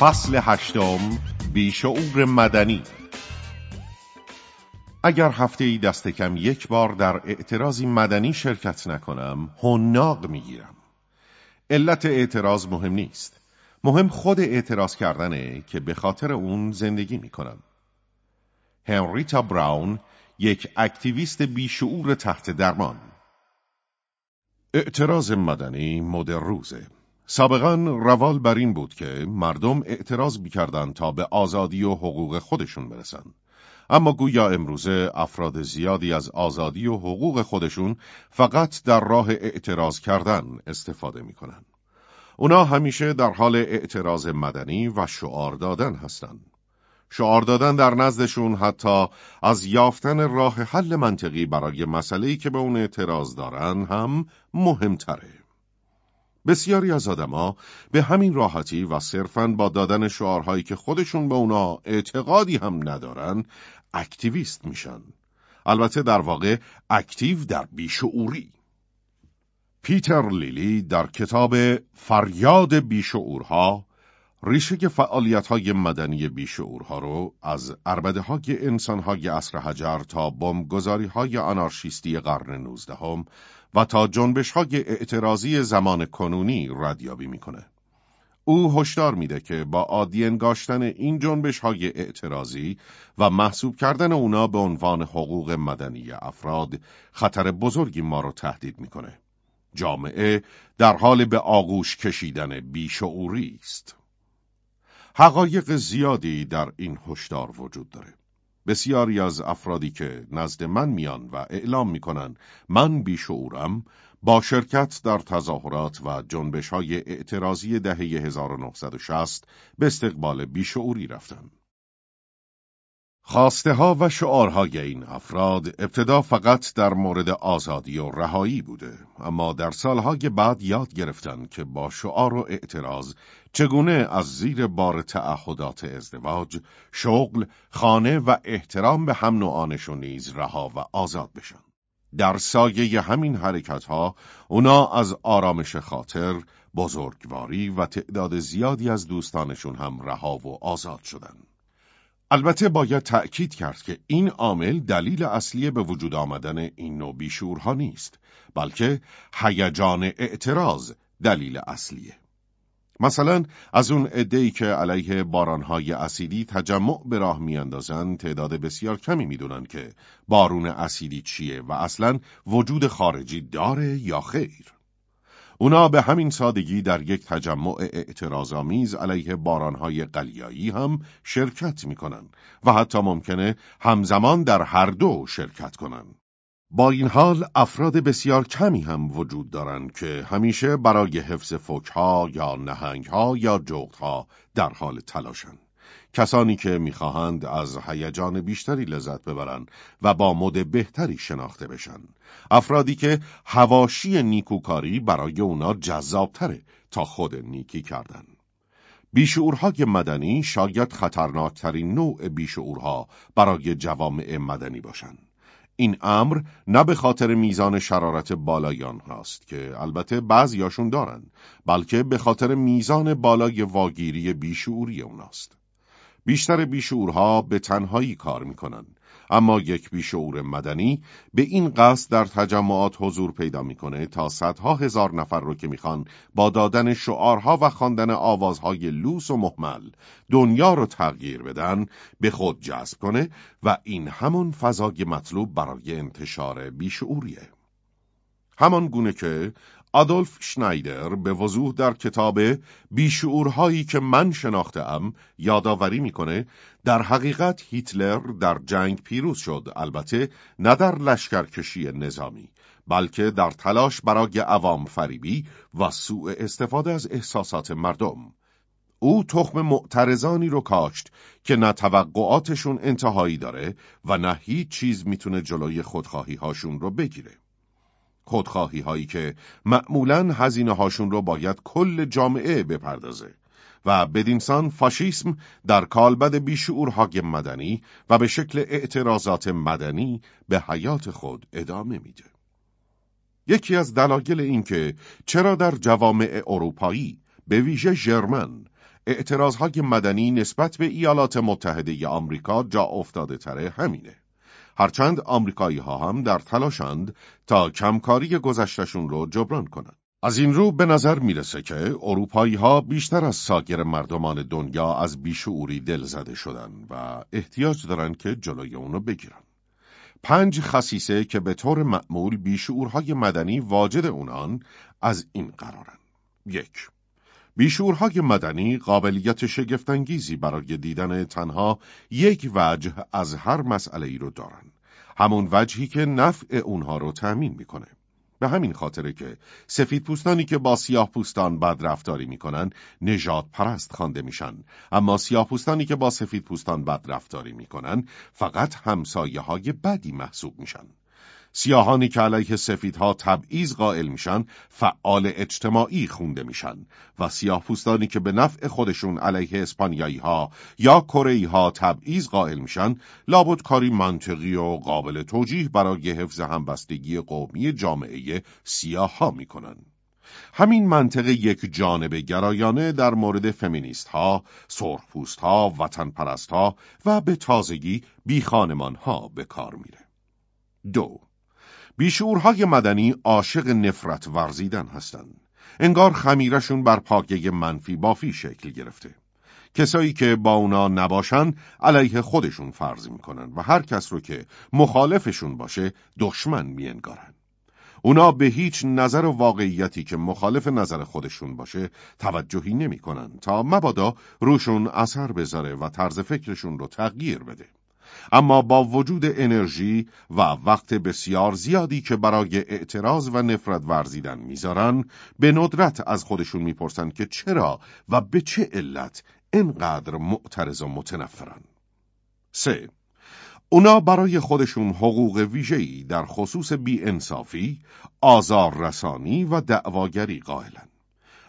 فصل هشتم بیشعور مدنی. اگر هفته ای دست کم یک بار در اعتراضی مدنی شرکت نکنم هنناق می‌گیرم. علت اعتراض مهم نیست. مهم خود اعتراض کردنه که به خاطر اون زندگی می‌کنم. هنریتا براون یک اکتیویست بیشعور تحت درمان. اعتراض مدنی مد روزه سابقا روال بر این بود که مردم اعتراض می‌کردند تا به آزادی و حقوق خودشون برسن اما گویا امروزه افراد زیادی از آزادی و حقوق خودشون فقط در راه اعتراض کردن استفاده می‌کنن اونا همیشه در حال اعتراض مدنی و شعار دادن هستند. شعار دادن در نزدشون حتی از یافتن راه حل منطقی برای مسئله‌ای که به اون اعتراض دارن هم مهمتره. بسیاری از آدما به همین راحتی و صرفاً با دادن شعارهایی که خودشون به اونا اعتقادی هم ندارن اکتیویست میشن. البته در واقع اکتیو در بیشعوری. پیتر لیلی در کتاب فریاد بیشعورها ریشه فعالیت های مدنی بیشعورها رو از عربده های انسان های عصر حجر تا بمبگذاری های آنارشیستی قرن نوزدهم و تا جنبش های اعتراضی زمان کنونی ردیابی می‌کنه. او هشدار میده که با عادی انگاشتن این جنبش های اعتراضی و محسوب کردن اونا به عنوان حقوق مدنی افراد خطر بزرگی ما رو تهدید می‌کنه. جامعه در حال به آغوش کشیدن بیشعوری است. حقایق زیادی در این هشدار وجود داره. بسیاری از افرادی که نزد من میان و اعلام می‌کنن من بیشعورم با شرکت در تظاهرات و جنبش های اعتراضی دهه 1960 به استقبال بیشعوری رفتن. خواسته ها و شعارهای این افراد ابتدا فقط در مورد آزادی و رهایی بوده اما در سالهای بعد یاد گرفتن که با شعار و اعتراض چگونه از زیر بار تعهدات ازدواج، شغل، خانه و احترام به هم نوعانشون نیز رها و آزاد بشن. در سایه همین حرکت ها اونا از آرامش خاطر، بزرگواری و تعداد زیادی از دوستانشون هم رها و آزاد شدند. البته باید تأکید کرد که این عامل دلیل اصلی به وجود آمدن این نوع بیشورها نیست بلکه هیجان اعتراض دلیل اصلیه. مثلا از اون عده‌ای که علیه بارانهای اسیدی تجمع به راه میاندازند تعداد بسیار کمی می‌دونن که بارون اسیدی چیه و اصلا وجود خارجی داره یا خیر. اونا به همین سادگی در یک تجمع اعتراضآمیز علیه بارانهای قلیایی هم شرکت می‌کنن و حتی ممکنه همزمان در هر دو شرکت کنن. با این حال افراد بسیار کمی هم وجود دارند که همیشه برای حفظ فوکها یا نهنگها یا جغدها در حال تلاشند. کسانی که می‌خواهند از هیجان بیشتری لذت ببرند و با مد بهتری شناخته بشن. افرادی که هواشی نیکوکاری برای اونا جذابتره تا خود نیکی کردن. بیشعورهای مدنی شاید خطرناکترین نوع بیشعورها برای جوامع مدنی باشند این امر نه به خاطر میزان شرارت بالای آنهاست که البته بعضیاشون دارن بلکه به خاطر میزان بالای واگیری بیشعوری اوناست. بیشتر بیشعورها به تنهایی کار می‌کنن اما یک بیشعور مدنی به این قصد در تجمعات حضور پیدا می‌کنه تا صدها هزار نفر رو که می‌خوان با دادن شعارها و خواندن آوازهای لوس و محمل دنیا رو تغییر بدن به خود جذب کنه و این همون فضای مطلوب برای انتشار بیشعوریه. همان گونه که آدولف شنایدر به وضوح در کتاب بیشعورهایی که من شناختم یادآوری می‌کنه در حقیقت هیتلر در جنگ پیروز شد البته نه در لشکرکشی نظامی بلکه در تلاش برای عوام فریبی و سوء استفاده از احساسات مردم. او تخم معترضانی رو کاشت که نه توقعاتشون انتهایی داره و نه هیچ چیز می‌تونه جلوی خودخواهی هاشون رو بگیره. خودخواهی هایی که معمولا هزینه هاشون رو باید کل جامعه بپردازه و بدینسان فاشیسم در کالبد بیشعورهای مدنی و به شکل اعتراضات مدنی به حیات خود ادامه میده. یکی از دلایل این که چرا در جوامع اروپایی به ویژه ژرمن اعتراضهای مدنی نسبت به ایالات متحده آمریکا جا افتاده تره همینه. هرچند آمریکایی ها هم در تلاشند تا کمکاری گذشتشون رو جبران کنند. از این رو به نظر می‌رسه که اروپایی ها بیشتر از ساگر مردمان دنیا از بیشعوری دل زده شدن و احتیاج دارن که جلوی اونو بگیرن. پنج خصیصه که به طور معمول بیشعورهای مدنی واجد اونان از این قرارن. یک بیشورهای مدنی قابلیت شگفتانگیزی برای دیدن تنها یک وجه از هر مسئله ای رو دارن. همون وجهی که نفع اونها رو تأمین می‌کنه. به همین خاطره که سفید پوستانی که با سیاه پوستان بد رفتاری می‌کنن نجات پرست خوانده میشن اما سیاه پوستانی که با سفید پوستان بد رفتاری می‌کنن فقط همسایه های بدی محسوب میشن سیاهانی که علیه سفیدها تبعیض قائل میشن فعال اجتماعی خونده میشن و سیاه پوستانی که به نفع خودشون علیه اسپانیایی ها یا کره ها تبعیض قائل میشن لابد کاری منطقی و قابل توجیه برای حفظ همبستگی قومی جامعه سیاه ها می‌کنن. همین منطق یک جانب گرایانه در مورد فمینیست ها، سرخپوست ها، وطن پرست ها و به تازگی بی خانمان ها به کار میره. دو بیشورهای مدنی عاشق نفرت ورزیدن هستند. انگار خمیرشون بر پاگه منفی بافی شکل گرفته. کسایی که با اونا نباشن علیه خودشون فرض می‌کنن و هر کس رو که مخالفشون باشه دشمن میانگارن. اونا به هیچ نظر و واقعیتی که مخالف نظر خودشون باشه توجهی نمی‌کنن تا مبادا روشون اثر بذاره و طرز فکرشون رو تغییر بده. اما با وجود انرژی و وقت بسیار زیادی که برای اعتراض و نفرت ورزیدن می‌ذارن به ندرت از خودشون می‌پرسن که چرا و به چه علت اینقدر معترض و متنفرن سه اونا برای خودشون حقوق ویژه‌ای در خصوص بیانصافی، آزار رسانی و دعواگری قائلن.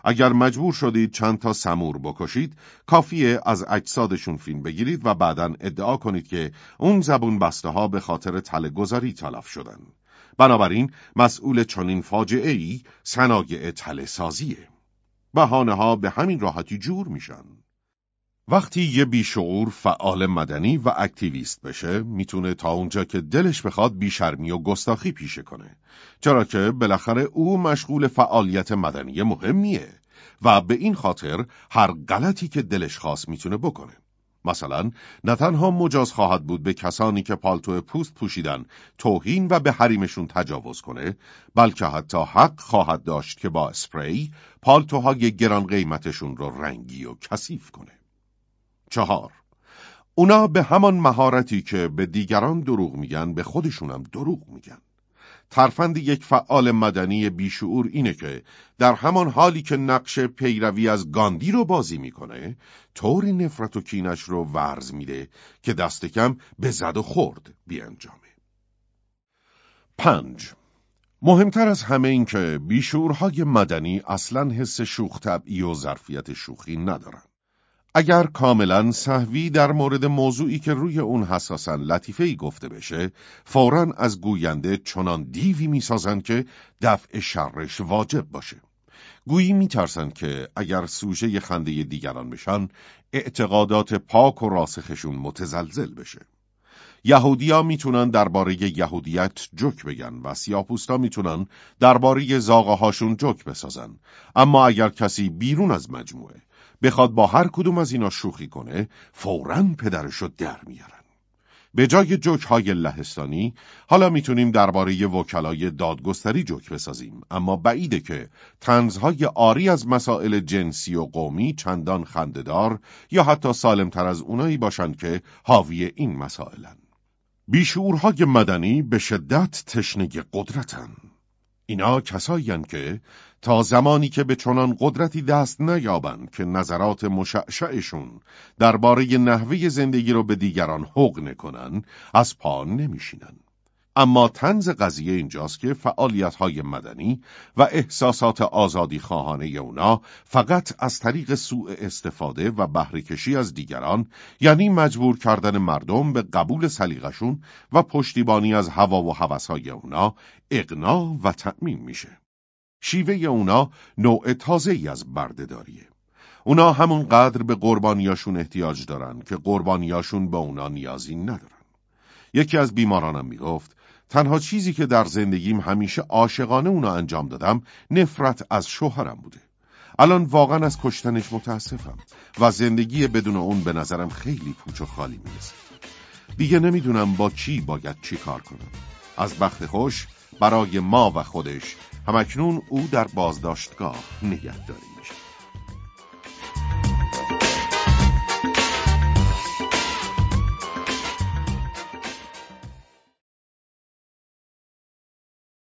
اگر مجبور شدید چند تا سمور بکشید کافیه از اجسادشون فیلم بگیرید و بعدا ادعا کنید که اون زبون بسته ها به خاطر تله گذاری تلف شدن. بنابراین مسئول چنین فاجعه ای صنایع تله سازیه بهانه ها به همین راحتی جور میشن. وقتی یه بیشعور فعال مدنی و اکتیویست بشه می‌تونه تا اونجا که دلش بخواد بیشرمی و گستاخی پیشه کنه. چرا که بالاخره او مشغول فعالیت مدنی مهمیه و به این خاطر هر غلطی که دلش خواست می‌تونه بکنه. مثلا نه تنها مجاز خواهد بود به کسانی که پالتو پوست پوشیدن توهین و به حریمشون تجاوز کنه بلکه حتی حق خواهد داشت که با اسپری پالتوهای گران قیمتشون رو رنگی و کثیف کنه. چهار. اونا به همان مهارتی که به دیگران دروغ میگن به خودشونم دروغ میگن. ترفند یک فعال مدنی بیشعور اینه که در همان حالی که نقش پیروی از گاندی رو بازی می‌کنه طوری نفرت و کینش رو ورز میده که دست کم به زد و خورد بیانجامه. پنج. مهمتر از همه این که بیشورهای مدنی اصلا حس شوخ طبعی و ظرفیت شوخی ندارن. اگر کاملا صحوی در مورد موضوعی که روی اون حساسا لطیفه ای گفته بشه فورا از گوینده چنان دیوی می‌سازند که دفع شرش واجب باشه. گویی میترسن که اگر سوژه خنده دیگران بشن اعتقادات پاک و راسخشون متزلزل بشه. یهودیا می‌تونن درباره یهودیت جوک بگن و سیاپوستا می‌تونن درباره زاغه هاشون جوک بسازن. اما اگر کسی بیرون از مجموعه بخواد با هر کدوم از اینا شوخی کنه فوراً پدرشو در میارن. به جای جوک های لهستانی حالا می‌تونیم درباره وکلای دادگستری جوک بسازیم. اما بعیده که تنزهای آری از مسائل جنسی و قومی چندان خندهدار یا حتی سالمتر از اونایی باشند که حاوی این مسائلن. بیشورهای مدنی به شدت تشنه قدرتن اینا کسایی که تا زمانی که به چنان قدرتی دست نیابند که نظرات مشعشعشون درباره نحوه زندگی رو به دیگران حق نکنن از پا نمیشینن. اما تنز قضیه اینجاست که فعالیت های مدنی و احساسات آزادی خواهانه اونا فقط از طریق سوء استفاده و بهرهکشی از دیگران یعنی مجبور کردن مردم به قبول سلیقشون و پشتیبانی از هوا و هوسهای اونا اقنا و تأمین میشه. شیوه اونا نوع تازه ای از بردهداریه. اونا همون قدر به قربانیاشون احتیاج دارن که قربانیاشون به اونا نیازی ندارن. یکی از بیمارانم می‌گفت تنها چیزی که در زندگیم همیشه عاشقانه اونا انجام دادم نفرت از شوهرم بوده. الان واقعا از کشتنش متاسفم و زندگی بدون اون به نظرم خیلی پوچ و خالی می‌رسه. دیگه نمی‌دونم با کی باید چی کار کنم. از بخت خوش برای ما و خودش همکنون او در بازداشتگاه نگهداری.